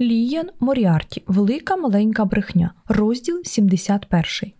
Ліян Моріарті Велика маленька брехня. Розділ 71.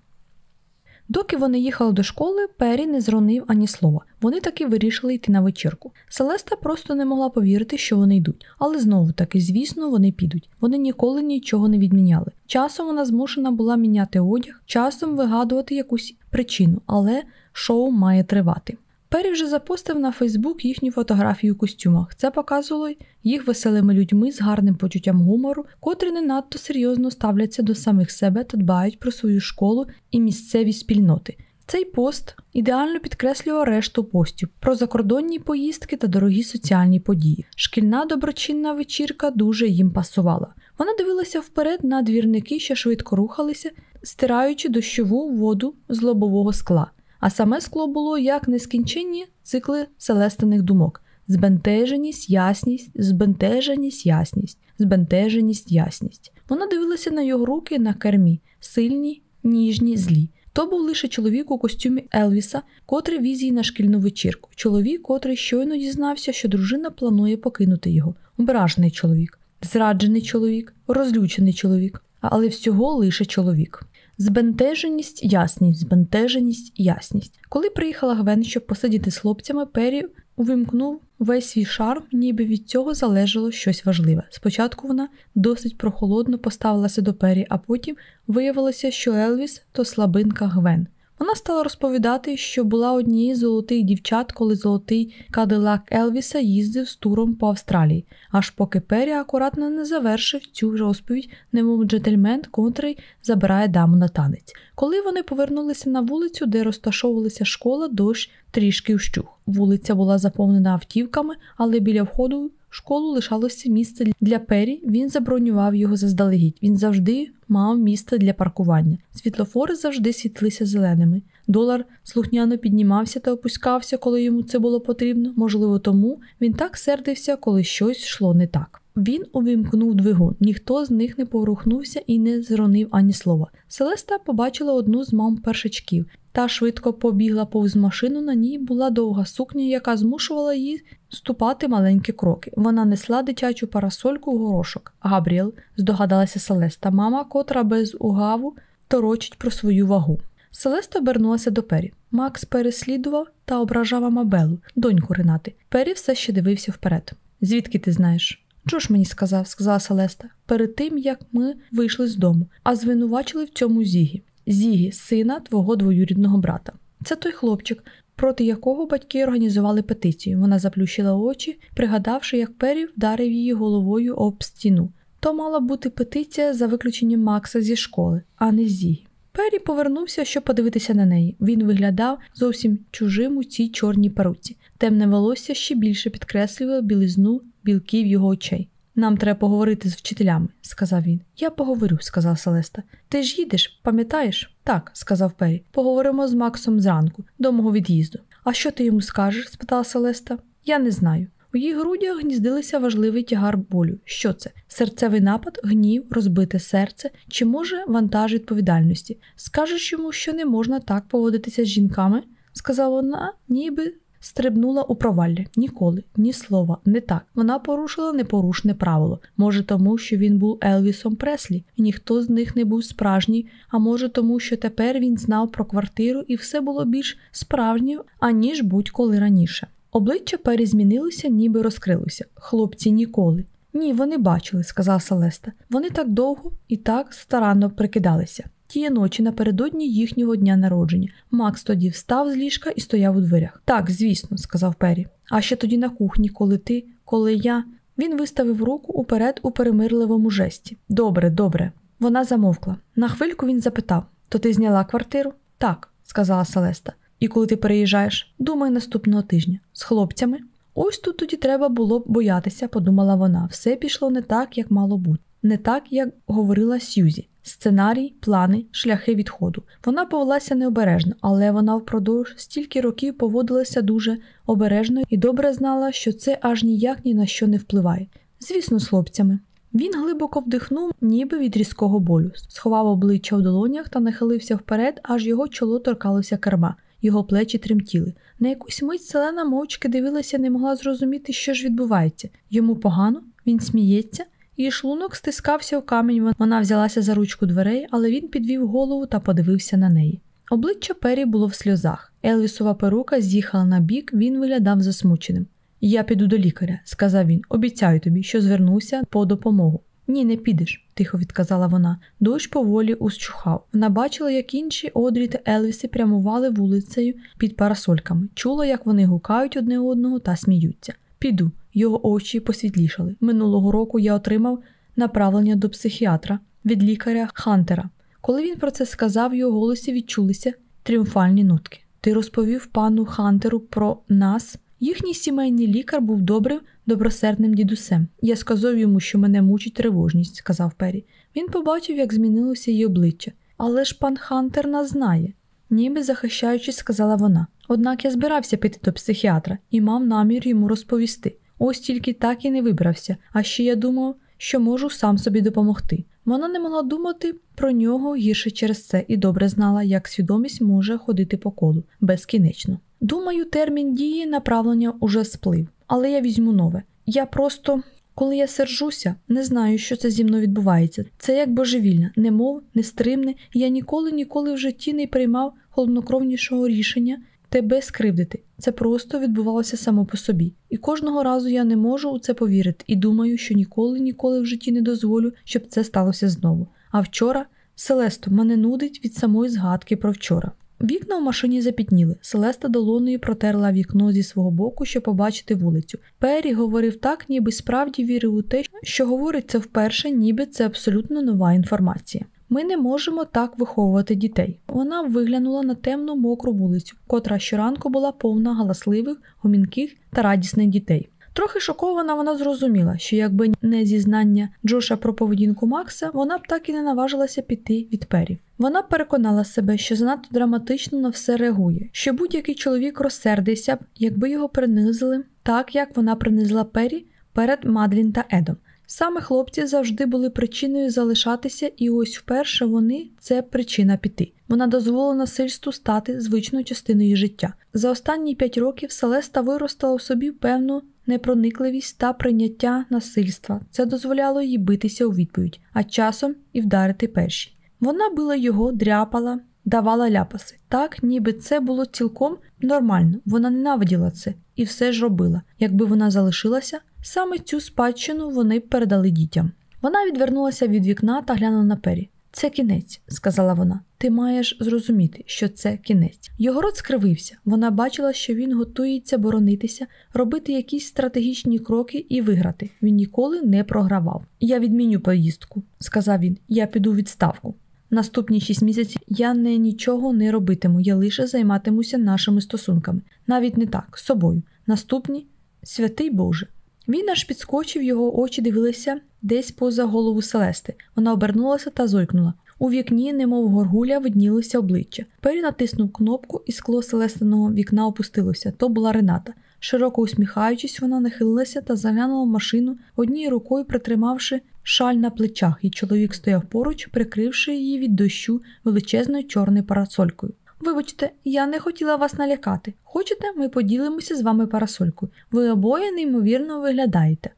Доки вони їхали до школи, Пері не зронив ані слова. Вони таки вирішили йти на вечірку. Селеста просто не могла повірити, що вони йдуть, але знову таки, звісно, вони підуть. Вони ніколи нічого не відміняли. Часом вона змушена була міняти одяг, часом вигадувати якусь причину, але шоу має тривати. Пері вже запостив на Фейсбук їхню фотографію у костюмах. Це показувало їх веселими людьми з гарним почуттям гумору, котрі не надто серйозно ставляться до самих себе та дбають про свою школу і місцеві спільноти. Цей пост ідеально підкреслював решту постів про закордонні поїздки та дорогі соціальні події. Шкільна доброчинна вечірка дуже їм пасувала. Вона дивилася вперед на двірники, що швидко рухалися, стираючи дощову воду з лобового скла а саме скло було як нескінченні цикли селестиних думок: збентеженість, ясність, збентеженість, ясність, збентеженість, ясність. Вона дивилася на його руки на кермі, сильні, ніжні, злі. То був лише чоловік у костюмі Елвіса, котрий віз її на шкільну вечірку. Чоловік, котрий щойно дізнався, що дружина планує покинути його. Ображений чоловік, зраджений чоловік, розлючений чоловік, але всього лише чоловік. Збентеженість, ясність, збентеженість, ясність. Коли приїхала Гвен, щоб посидіти з хлопцями, Пері увімкнув весь свій шарм, ніби від цього залежало щось важливе. Спочатку вона досить прохолодно поставилася до Пері, а потім виявилося, що Елвіс то слабинка Гвен. Вона стала розповідати, що була однією з золотих дівчат, коли золотий кадилак Елвіса їздив з туром по Австралії, аж поки Пері акуратно не завершив цю розповідь, немов джентльмен, котрий забирає даму на танець. Коли вони повернулися на вулицю, де розташовувалася школа, дощ трішки вщух. Вулиця була заповнена автівками, але біля входу школу лишалося місце для Пері, він забронював його заздалегідь. Він завжди мав місце для паркування. Світлофори завжди світлися зеленими. Долар слухняно піднімався та опускався, коли йому це було потрібно. Можливо, тому він так сердився, коли щось йшло не так. Він увімкнув двигун, ніхто з них не поворухнувся і не зронив ані слова. Селеста побачила одну з мам першачків. Та швидко побігла повз машину, на ній була довга сукня, яка змушувала її ступати маленькі кроки. Вона несла дитячу парасольку в горошок. Габріел, здогадалася Селеста, мама, котра без угаву торочить про свою вагу. Селеста обернулася до Пері. Макс переслідував та ображав Амабелу, доньку Ренати. Пері все ще дивився вперед. Звідки ти знаєш? Джош мені сказав, сказала Селеста, перед тим як ми вийшли з дому, а звинувачили в цьому Зігі. Зігі, сина твого двоюрідного брата. Це той хлопчик, проти якого батьки організували петицію. Вона заплющила очі, пригадавши, як Пері вдарив її головою об стіну. То мала бути петиція за виключенням Макса зі школи, а не Зігі. Пері повернувся, щоб подивитися на неї. Він виглядав зовсім чужим у цій чорній перуці. Темне волосся ще більше підкреслювало білизну білків його очей. Нам треба поговорити з вчителями, сказав він. Я поговорю, сказала Селеста. Ти ж їдеш, пам'ятаєш? Так, сказав Пері. Поговоримо з Максом зранку, до мого від'їзду. А що ти йому скажеш? спитала Селеста. Я не знаю. У її грудях гніздилися важливий тягар болю. Що це? Серцевий напад, гнів, розбите серце чи, може, вантаж відповідальності. Скажеш йому, що не можна так поводитися з жінками? сказала вона, ніби стрибнула у провалля. Ніколи, ні слова, не так. Вона порушила непорушне правило. Може, тому, що він був Елвісом Преслі, і ніхто з них не був справжній, а може, тому, що тепер він знав про квартиру і все було більш справжнім, аніж будь-коли раніше. Обличчя перезмінилося, ніби розкрилося. Хлопці ніколи. Ні, вони бачили, сказала Селеста. Вони так довго і так старанно прикидалися. Тієї ночі напередодні їхнього дня народження. Макс тоді встав з ліжка і стояв у дверях. Так, звісно, сказав Пері. А ще тоді на кухні, коли ти, коли я. Він виставив руку уперед у перемирливому жесті. Добре, добре. Вона замовкла. На хвильку він запитав: То ти зняла квартиру? Так, сказала Селеста. І коли ти переїжджаєш, думаю, наступного тижня. З хлопцями. Ось тут тоді треба було б боятися, подумала вона. Все пішло не так, як мало бути, не так, як говорила Сюзі. Сценарій, плани, шляхи відходу. Вона повелася необережно, але вона впродовж стільки років поводилася дуже обережно і добре знала, що це аж ніяк ні на що не впливає. Звісно, з хлопцями. Він глибоко вдихнув, ніби від різкого болю, сховав обличчя в долонях та нахилився вперед, аж його чоло торкалося керма, його плечі тремтіли. На якусь мить селена мовчки дивилася, не могла зрозуміти, що ж відбувається. Йому погано, він сміється Її шлунок стискався в камінь. Вона взялася за ручку дверей, але він підвів голову та подивився на неї. Обличчя Пері було в сльозах. Елвісова перука з'їхала на бік, він виглядав засмученим. Я піду до лікаря, сказав він. Обіцяю тобі, що звернуся по допомогу. Ні, не підеш, тихо відказала вона. Дощ поволі ущухав. Вона бачила, як інші Одрі та Елвіси прямували вулицею під парасольками, чула, як вони гукають одне одного та сміються. Піду. Його очі посвітлішали. Минулого року я отримав направлення до психіатра від лікаря Хантера. Коли він про це сказав, в його голосі відчулися тріумфальні нотки. Ти розповів пану Хантеру про нас. Їхній сімейний лікар був добрим, добросердним дідусем. Я сказав йому, що мене мучить тривожність, сказав Пері. Він побачив, як змінилося її обличчя. Але ж пан Хантер нас знає, ніби захищаючись, сказала вона. Однак я збирався піти до психіатра і мав намір йому розповісти. Ось тільки так і не вибрався, а ще я думав, що можу сам собі допомогти. Вона не могла думати про нього гірше через це і добре знала, як свідомість може ходити по колу безкінечно. Думаю, термін дії направлення уже сплив, але я візьму нове. Я просто, коли я сержуся, не знаю, що це зі мною відбувається. Це як божевільне, немов, нестримне, я ніколи ніколи в житті не приймав холоднокровнішого рішення тебе скривдити. Це просто відбувалося само по собі. І кожного разу я не можу у це повірити і думаю, що ніколи ніколи в житті не дозволю, щоб це сталося знову. А вчора, Селесто, мене нудить від самої згадки про вчора. Вікна в машині запітніли. Селеста долоною протерла вікно зі свого боку, щоб побачити вулицю. Пері говорив так, ніби справді вірив у те, що говориться вперше, ніби це абсолютно нова інформація. Ми не можемо так виховувати дітей. Вона виглянула на темну мокру вулицю, котра щоранку була повна галасливих, гомінких та радісних дітей. Трохи шокована, вона зрозуміла, що якби не зізнання Джоша про поведінку Макса, вона б так і не наважилася піти від пері. Вона переконала себе, що занадто драматично на все реагує, що будь-який чоловік розсердився б, якби його принизили, так як вона принизила пері перед Мадлін та Едом. Саме хлопці завжди були причиною залишатися, і ось вперше вони це причина піти. Вона дозволила насильству стати звичною частиною життя. За останні п'ять років Селеста виростила у собі певну непроникливість та прийняття насильства. Це дозволяло їй битися у відповідь, а часом і вдарити перші. Вона била його, дряпала, давала ляпаси. Так, ніби це було цілком нормально. Вона ненавиділа це і все ж робила. Якби вона залишилася, саме цю спадщину вони передали дітям. Вона відвернулася від вікна та глянула на пері. Це кінець, сказала вона. Ти маєш зрозуміти, що це кінець. Його рот скривився. Вона бачила, що він готується боронитися, робити якісь стратегічні кроки і виграти. Він ніколи не програвав. Я відміню поїздку, сказав він. Я піду у відставку. Наступні шість місяців я не нічого не робитиму, я лише займатимуся нашими стосунками. Навіть не так, собою. Наступні святий Боже. Він аж підскочив, його очі дивилися десь поза голову Селести. Вона обернулася та зойкнула. У вікні, немов горгуля, виднілося обличчя. Пері натиснув кнопку, і скло селестиного вікна опустилося. То була Рената. Широко усміхаючись, вона нахилилася та заглянула в машину, однією рукою притримавши шаль на плечах, і чоловік стояв поруч, прикривши її від дощу величезною чорною парасолькою. Вибачте, я не хотіла вас налякати. Хочете, ми поділимося з вами парасолькою. Ви обоє неймовірно виглядаєте.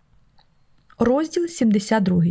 Розділ 72.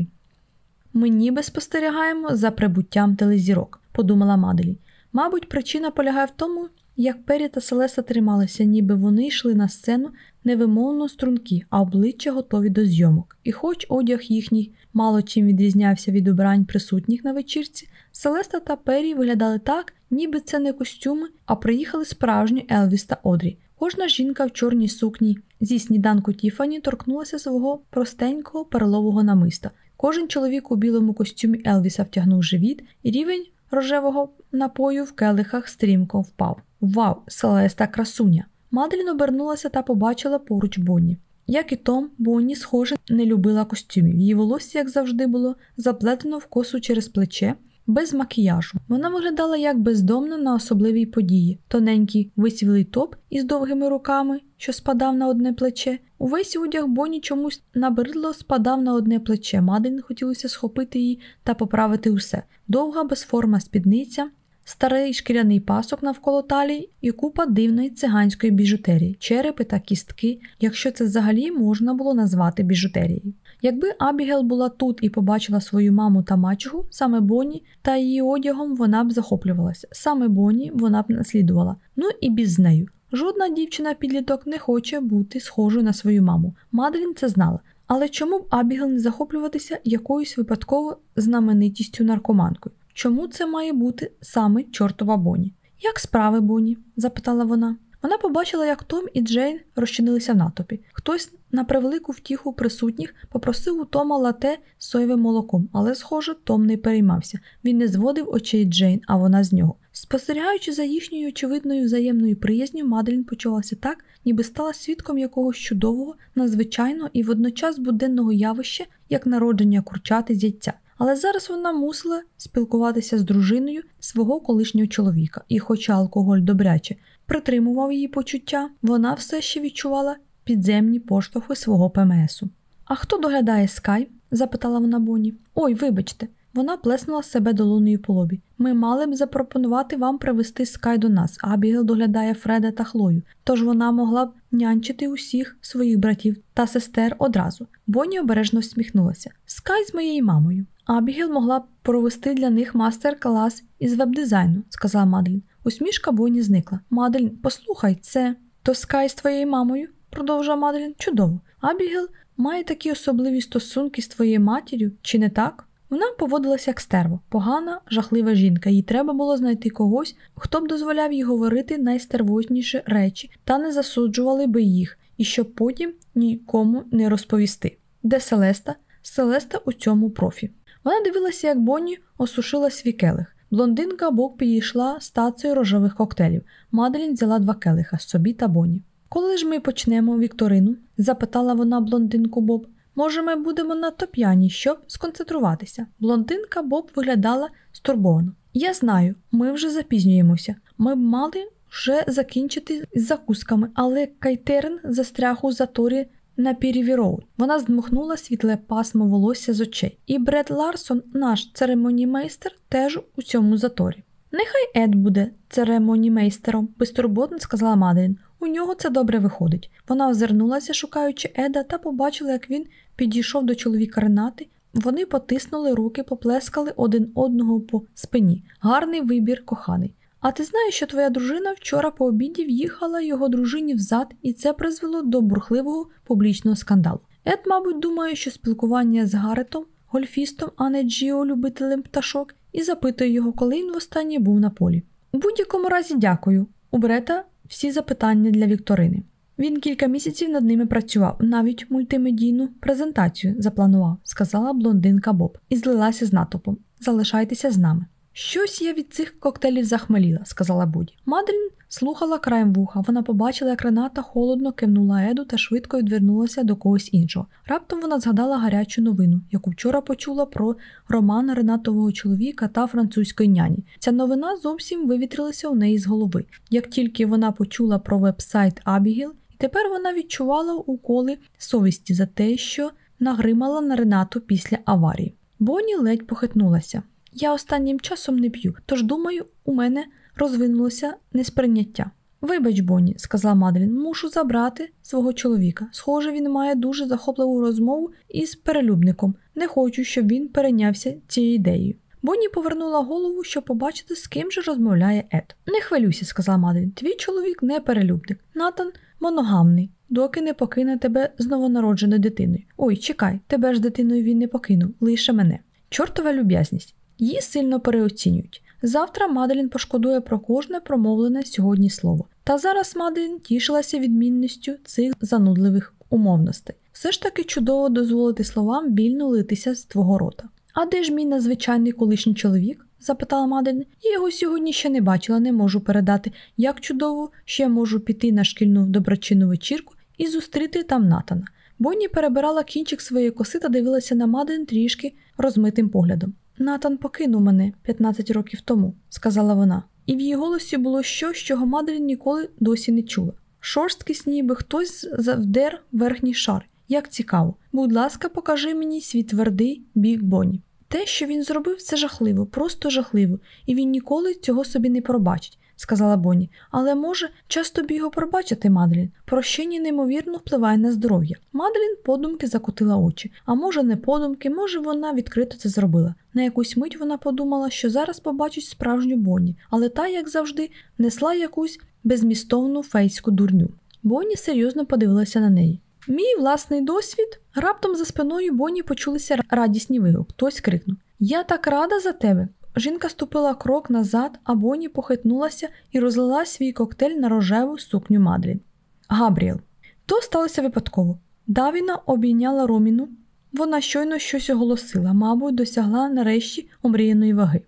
Ми ніби спостерігаємо за прибуттям телезірок, подумала Маделі. Мабуть, причина полягає в тому, як Пері та Селеста трималися, ніби вони йшли на сцену невимовно струнки, а обличчя готові до зйомок. І хоч одяг їхній мало чим відрізнявся від убрань присутніх на вечірці, Селеста та Пері виглядали так, ніби це не костюми, а приїхали справжні Елвіс та Одрі. Кожна жінка в чорній сукні зі сніданку Тіфані торкнулася свого простенького перлового намиста. Кожен чоловік у білому костюмі Елвіса втягнув живіт, і рівень рожевого напою в келихах стрімко впав. Вау, селеста красуня! Мадлін обернулася та побачила поруч Бонні. Як і Том, Бонні, схоже, не любила костюмів. Її волосся, як завжди, було заплетено в косу через плече, без макіяжу. Вона виглядала як бездомна на особливій події, тоненький висівлий топ із довгими руками, що спадав на одне плече. Увесь одяг Бонні чомусь набридло спадав на одне плече. Мадин хотілося схопити її та поправити усе. Довга безформа спідниця, старий шкіряний пасок навколо талії і купа дивної циганської біжутерії, черепи та кістки, якщо це взагалі можна було назвати біжутерією. Якби Абігел була тут і побачила свою маму та мачуху, саме Бонні та її одягом вона б захоплювалася. Саме Бонні вона б наслідувала. Ну і біз нею. Жодна дівчина-підліток не хоче бути схожою на свою маму. Маделін це знала. Але чому б Абігел не захоплюватися якоюсь випадково знаменитістю наркоманкою? Чому це має бути саме чортова Бонні? Як справи Бонні? запитала вона. Вона побачила, як Том і Джейн розчинилися в натопі. Хтось на превелику втіху присутніх попросив у Тома лате з соєвим молоком, але, схоже, Том не переймався. Він не зводив очей Джейн, а вона з нього. Спостерігаючи за їхньою очевидною взаємною приязню, Маделін почувалася так, ніби стала свідком якогось чудового, надзвичайного і водночас буденного явища, як народження курчати з яйця. Але зараз вона мусила спілкуватися з дружиною свого колишнього чоловіка, і, хоча алкоголь добряче притримував її почуття, вона все ще відчувала підземні поштовхи свого ПМСу. А хто доглядає Скай? запитала вона Боні. Ой, вибачте, вона плеснула себе долоною по лобі. Ми мали б запропонувати вам привезти Скай до нас, Абігел доглядає Фреда та Хлою, тож вона могла б нянчити усіх своїх братів та сестер одразу. Бонні обережно всміхнулася. Скай з моєю мамою. Абігел могла б провести для них мастер-клас із веб-дизайну, сказала Мадлін. Усмішка Бонні зникла. Маделін, послухай, це то Скай з твоєю мамою, продовжував Маделін. Чудово. Абігел має такі особливі стосунки з твоєю матір'ю, чи не так? Вона поводилася як стерво, погана, жахлива жінка, їй треба було знайти когось, хто б дозволяв їй говорити найстервозніші речі та не засуджували би їх, і щоб потім нікому не розповісти. Де Селеста? Селеста у цьому профі. Вона дивилася, як Бонні осушила свій келих. Блондинка бок підійшла з тацею рожевих коктейлів. Маделін взяла два келиха собі та Бонні. Коли ж ми почнемо Вікторину? запитала вона блондинку Боб. Може, ми будемо надто п'яні, щоб сконцентруватися. Блондинка Боб виглядала стурбовано. Я знаю, ми вже запізнюємося. Ми б мали вже закінчити з закусками, але кейтеринг застряг у заторі на Піріві-Роуд. Вона здмухнула світле пасмо волосся з очей. І Бред Ларсон, наш церемонімейстер, теж у цьому заторі. Нехай Ед буде церемонімейстером, безтурботно сказала Маделін. У нього це добре виходить. Вона озирнулася, шукаючи Еда, та побачила, як він підійшов до чоловіка Ренати. Вони потиснули руки, поплескали один одного по спині. Гарний вибір, коханий. А ти знаєш, що твоя дружина вчора по обіді в'їхала його дружині взад, і це призвело до бурхливого публічного скандалу. Ед, мабуть, думає, що спілкування з Гаретом, гольфістом, а не Джіо, любителем пташок, і запитує його, коли він востаннє був на полі. У будь-якому разі дякую. У Брета всі запитання для Вікторини. Він кілька місяців над ними працював, навіть мультимедійну презентацію запланував, сказала блондинка Боб, і злилася з натовпом. Залишайтеся з нами. Щось я від цих коктейлів захмеліла, сказала Буді. Мадрін слухала краєм вуха. Вона побачила, як Рената холодно кивнула Еду та швидко відвернулася до когось іншого. Раптом вона згадала гарячу новину, яку вчора почула про роман Ренатового чоловіка та французької няні. Ця новина зовсім вивітрилася у неї з голови. Як тільки вона почула про веб-сайт Абігіл, і тепер вона відчувала уколи совісті за те, що нагримала на Ренату після аварії. Бонні ледь похитнулася. Я останнім часом не п'ю, тож думаю, у мене розвинулося несприйняття. Вибач, Бонні, сказала Маделін, мушу забрати свого чоловіка. Схоже, він має дуже захопливу розмову із перелюбником. Не хочу, щоб він перейнявся цією ідеєю. Бонні повернула голову, щоб побачити, з ким же розмовляє Ед. Не хвилюйся, сказала Маделін. Твій чоловік не перелюбник. Натан моногамний, доки не покине тебе з новонародженою дитиною. Ой, чекай, тебе ж дитиною він не покинув, лише мене. Чортова люб'язність. Її сильно переоцінюють. Завтра Маделін пошкодує про кожне промовлене сьогодні слово. Та зараз Маделін тішилася відмінністю цих занудливих умовностей. Все ж таки чудово дозволити словам вільно литися з твого рота. А де ж мій надзвичайний колишній чоловік? запитала Маделін. Я його сьогодні ще не бачила, не можу передати, як чудово, я можу піти на шкільну доброчинну вечірку і зустріти там Натана. Бонні перебирала кінчик своєї коси та дивилася на Маделін трішки розмитим поглядом. Натан покинув мене 15 років тому, сказала вона, і в її голосі було щось, чого Маделін ніколи досі не чула. Шорсткість, ніби хтось завдер верхній шар. Як цікаво. Будь ласка, покажи мені свій твердий бік Бонні. Те, що він зробив, це жахливо, просто жахливо, і він ніколи цього собі не пробачить. Сказала Бонні, але може час тобі його пробачити, Мадлін. Прощення неймовірно впливає на здоров'я. Мадлін подумки закотила очі, а може, не подумки, може, вона відкрито це зробила. На якусь мить вона подумала, що зараз побачить справжню Бонні, але та, як завжди, несла якусь безмістовну фейську дурню. Бонні серйозно подивилася на неї. Мій власний досвід. Раптом за спиною Бонні почулися радісні вигук. Хтось крикнув: Я так рада за тебе. Жінка ступила крок назад, а Бонні похитнулася і розлила свій коктейль на рожеву сукню Мадрін. Габріел. То сталося випадково. Давіна обійняла Роміну. Вона щойно щось оголосила, мабуть, досягла нарешті омріяної ваги.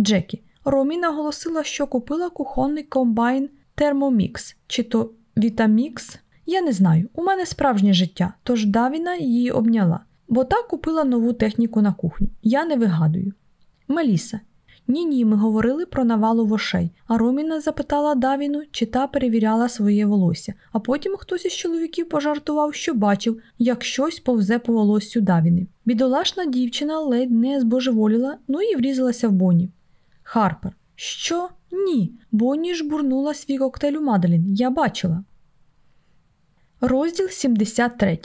Джекі. Роміна оголосила, що купила кухонний комбайн Термомікс, чи то Вітамікс. Я не знаю. У мене справжнє життя, тож Давіна її обняла, бо та купила нову техніку на кухню. Я не вигадую. Меліса. Ні, ні, ми говорили про навалу вошей, а Роміна запитала Давіну, чи та перевіряла своє волосся, а потім хтось із чоловіків пожартував, що бачив, як щось повзе по волоссю Давіни. Бідолашна дівчина ледь не збожеволіла, ну і врізалася в Бонні. Харпер. Що? Ні. Бонні ж бурнула свій коктейль у Маделін. Я бачила. Розділ 73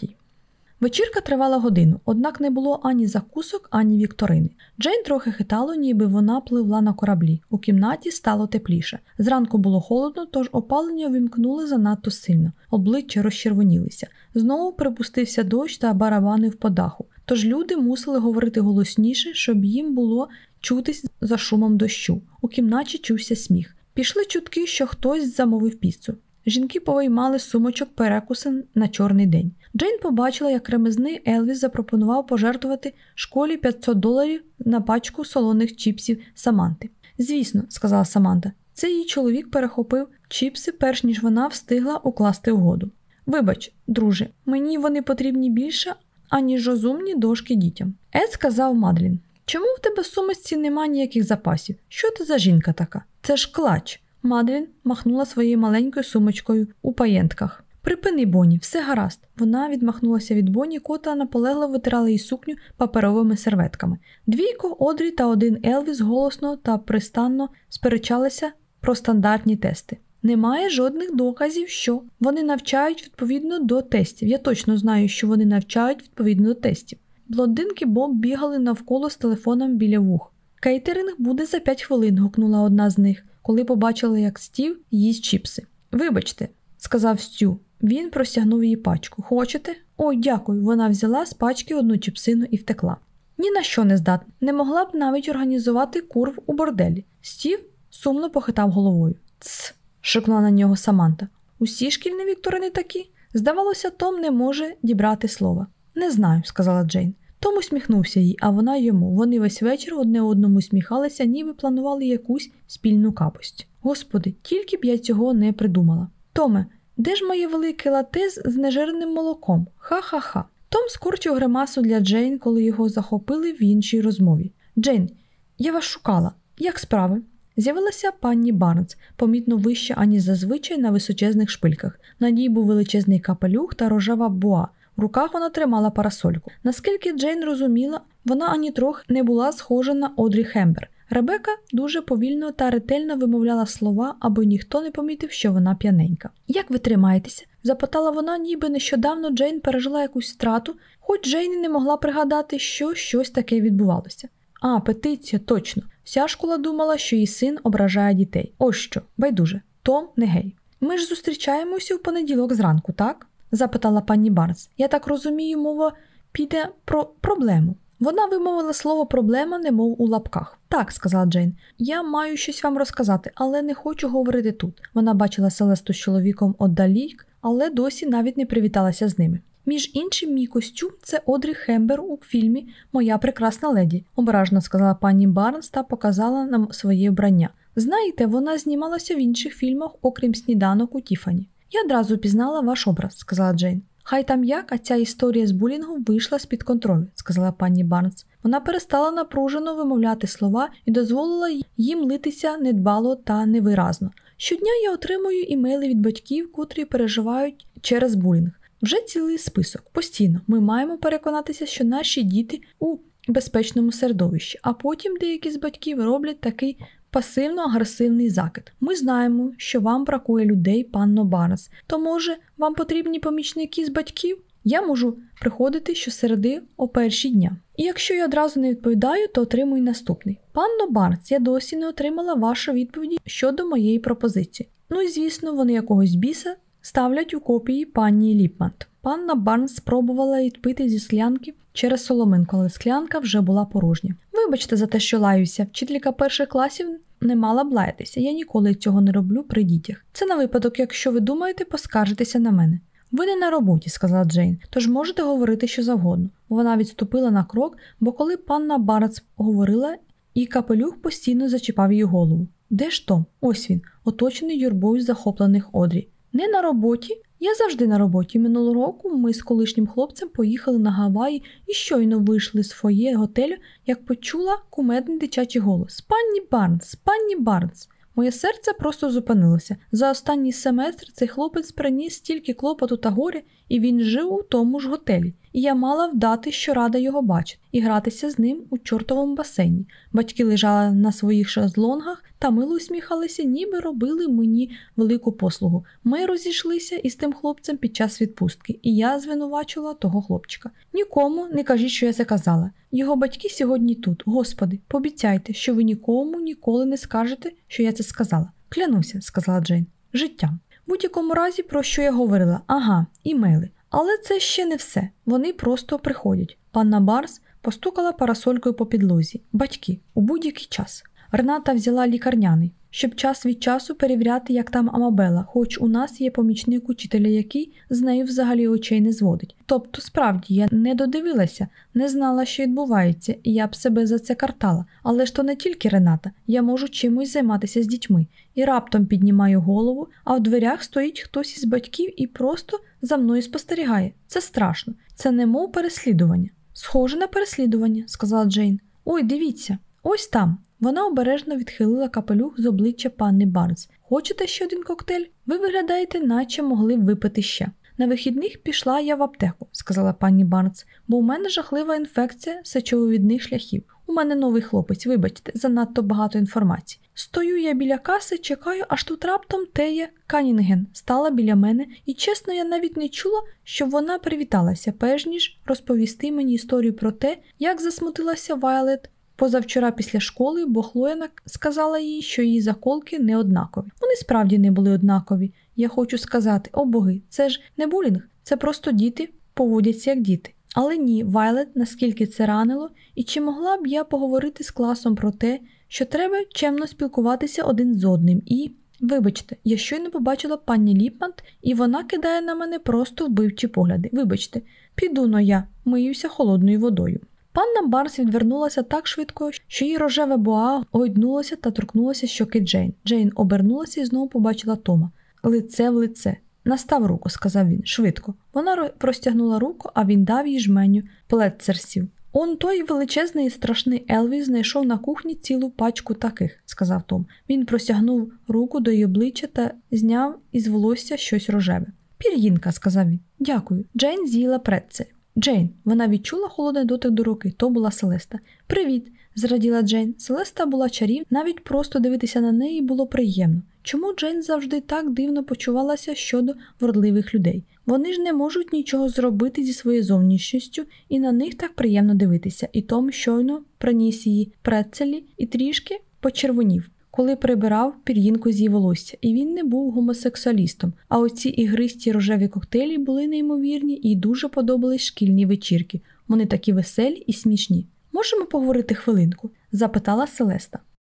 Вечірка тривала годину, однак не було ані закусок, ані вікторини. Джейн трохи хитало, ніби вона пливла на кораблі. У кімнаті стало тепліше. Зранку було холодно, тож опалення вимкнули занадто сильно, обличчя розчервонілися. Знову припустився дощ та барабанив по даху. Тож люди мусили говорити голосніше, щоб їм було чутись за шумом дощу. У кімнаті чувся сміх. Пішли чутки, що хтось замовив піцу. Жінки повиймали сумочок перекуси на чорний день. Джейн побачила, як ремезний Елвіс запропонував пожертвувати школі 500 доларів на пачку солоних чіпсів Саманти. Звісно, сказала Саманта, це її чоловік перехопив чіпси, перш ніж вона встигла укласти угоду. Вибач, друже, мені вони потрібні більше, аніж розумні дошки дітям. Ед сказав Мадлін. Чому в тебе в сумості нема ніяких запасів? Що ти за жінка така? Це ж клач. Мадлін махнула своєю маленькою сумочкою у паєнтках. Припини Боні, все гаразд. Вона відмахнулася від Боні, кота наполегливо витирала їй сукню паперовими серветками. Двійко, Одрі та один Елвіс голосно та пристанно сперечалися про стандартні тести. Немає жодних доказів, що вони навчають відповідно до тестів. Я точно знаю, що вони навчають відповідно до тестів. Блондинки Боб бігали навколо з телефоном біля вух. Кейтеринг буде за п'ять хвилин, гукнула одна з них, коли побачила, як стів їсть чіпси. Вибачте, сказав Стю. Він простягнув її пачку. Хочете? Ой, дякую. Вона взяла з пачки одну чіпсину і втекла. Ні на що не здатна. Не могла б навіть організувати курв у борделі. Стів сумно похитав головою. Цс. шикнула на нього Саманта. Усі шкільні вікторини такі. Здавалося, Том не може дібрати слова. Не знаю, сказала Джейн. Том усміхнувся їй, а вона йому. Вони весь вечір одне одному сміхалися, ніби планували якусь спільну капость. Господи, тільки б я цього не придумала. Томе, де ж моє велике лате з нежирним молоком? Ха-ха-ха. Том скорчив гримасу для Джейн, коли його захопили в іншій розмові. Джейн, я вас шукала. Як справи? З'явилася пані Барнс, помітно вища, ані зазвичай на височезних шпильках. На ній був величезний капелюх та рожева буа. В руках вона тримала парасольку. Наскільки Джейн розуміла, вона ані трохи не була схожа на Одрі Хепберн. Ребека дуже повільно та ретельно вимовляла слова, аби ніхто не помітив, що вона п'яненька. Як ви тримаєтеся? запитала вона, ніби нещодавно Джейн пережила якусь втрату, хоч Джейн і не могла пригадати, що щось таке відбувалося. А, петиція, точно. Вся школа думала, що її син ображає дітей. Ось що, байдуже, Том не гей. Ми ж зустрічаємося в понеділок зранку, так? запитала пані Барнс. Я так розумію, мова піде про проблему. Вона вимовила слово проблема, немов у лапках. Так, сказала Джейн, я маю щось вам розказати, але не хочу говорити тут. Вона бачила Селесту з чоловіком отдалік, але досі навіть не привіталася з ними. Між іншим, мій костюм це Одрі Хепберн у фільмі Моя прекрасна леді, ображно сказала пані Барнс та показала нам своє вбрання. Знаєте, вона знімалася в інших фільмах, окрім сніданок у Тіфані. Я одразу пізнала ваш образ, сказала Джейн. Хай там як, а ця історія з булінгом вийшла з під контролю, сказала пані Барнс. Вона перестала напружено вимовляти слова і дозволила їм литися недбало та невиразно. Щодня я отримую імейли від батьків, котрі переживають через булінг. Вже цілий список. Постійно ми маємо переконатися, що наші діти у безпечному середовищі, а потім деякі з батьків роблять такий пасивно-агресивний закид. Ми знаємо, що вам бракує людей, панно Барнс. То, може, вам потрібні помічники з батьків? Я можу приходити щосереди о перші дня. І якщо я одразу не відповідаю, то отримую наступний. Панно Барнс, я досі не отримала вашої відповіді щодо моєї пропозиції. Ну і звісно, вони якогось біса ставлять у копії пані Ліпмант. Панна Барнс спробувала відпити зі склянки через соломинку, але склянка вже була порожня. Вибачте за те, що лаюся, вчителька перших класів не мала б лаятися. Я ніколи цього не роблю при дітях. Це на випадок, якщо ви думаєте, поскаржитися на мене. Ви не на роботі, сказала Джейн, тож можете говорити що завгодно. Вона відступила на крок, бо коли панна Барнс говорила, і капелюх постійно зачіпав її голову. Де ж Том? Ось він, оточений юрбою захоплених одрі. Не на роботі, я завжди на роботі. Минулого року ми з колишнім хлопцем поїхали на Гаваї і щойно вийшли з фоє готелю, як почула кумедний дитячий голос: Панні Барнс, панні Барнс. Моє серце просто зупинилося. За останній семестр цей хлопець приніс стільки клопоту та горя, і він жив у тому ж готелі і я мала вдати, що рада його бачити, і гратися з ним у чортовому басейні. Батьки лежали на своїх шезлонгах та мило усміхалися, ніби робили мені велику послугу. Ми розійшлися із тим хлопцем під час відпустки, і я звинувачила того хлопчика. Нікому не кажіть, що я це казала. Його батьки сьогодні тут. Господи, пообіцяйте, що ви нікому ніколи не скажете, що я це сказала. Клянуся, сказала Джейн. Життям. Будь-якому разі, про що я говорила? Ага, імейли. Але це ще не все. Вони просто приходять. Панна Барс постукала парасолькою по підлозі. Батьки у будь-який час. Рената взяла лікарняний, щоб час від часу перевіряти, як там Амабела, хоч у нас є помічник учителя, який з нею взагалі очей не зводить. Тобто, справді, я не додивилася, не знала, що відбувається, і я б себе за це картала. Але ж то не тільки Рената, я можу чимось займатися з дітьми. І раптом піднімаю голову, а в дверях стоїть хтось із батьків і просто за мною спостерігає. Це страшно, це немов переслідування. Схоже на переслідування, сказала Джейн. Ой, дивіться, ось там. Вона обережно відхилила капелюх з обличчя панни Барнс. Хочете ще один коктейль? Ви виглядаєте, наче могли б випити ще. На вихідних пішла я в аптеку, сказала пані Барнс, бо у мене жахлива інфекція сечовивідних шляхів. У мене новий хлопець, вибачте, занадто багато інформації. Стою я біля каси, чекаю, аж тут раптом Тея Канінген стала біля мене, і чесно, я навіть не чула, щоб вона привіталася, перш ніж розповісти мені історію про те, як засмутилася Вайлет позавчора після школи, бо Хлояна сказала їй, що її заколки не однакові. Вони справді не були однакові. Я хочу сказати, о боги, це ж не булінг, це просто діти поводяться як діти. Але ні, Вайлет, наскільки це ранило, і чи могла б я поговорити з класом про те, що треба чемно спілкуватися один з одним і. Вибачте, я щойно побачила пані Ліпмант, і вона кидає на мене просто вбивчі погляди. Вибачте, піду но я, миюся холодною водою. Панна Барс відвернулася так швидко, що її рожеве боа гойднулося та торкнулося щоки Джейн. Джейн обернулася і знову побачила Тома. Лице в лице. Настав руку, сказав він, швидко. Вона простягнула руку, а він дав їй жменю плетцерсів. Он той величезний і страшний Елвіс знайшов на кухні цілу пачку таких, сказав Том. Він простягнув руку до її обличчя та зняв із волосся щось рожеве. Пір'їнка, сказав він. Дякую. Джейн з'їла предце. Джейн, вона відчула холодний дотик до руки, то була Селеста. Привіт, зраділа Джейн. Селеста була чарів, навіть просто дивитися на неї було приємно. Чому Джейн завжди так дивно почувалася щодо вродливих людей? Вони ж не можуть нічого зробити зі своєю зовнішністю, і на них так приємно дивитися, і Том щойно приніс її прецелі і трішки почервонів коли прибирав пір'їнку з її волосся, і він не був гомосексуалістом. А оці ігристі рожеві коктейлі були неймовірні і дуже подобались шкільні вечірки. Вони такі веселі і смішні. Можемо поговорити хвилинку? запитала Селеста.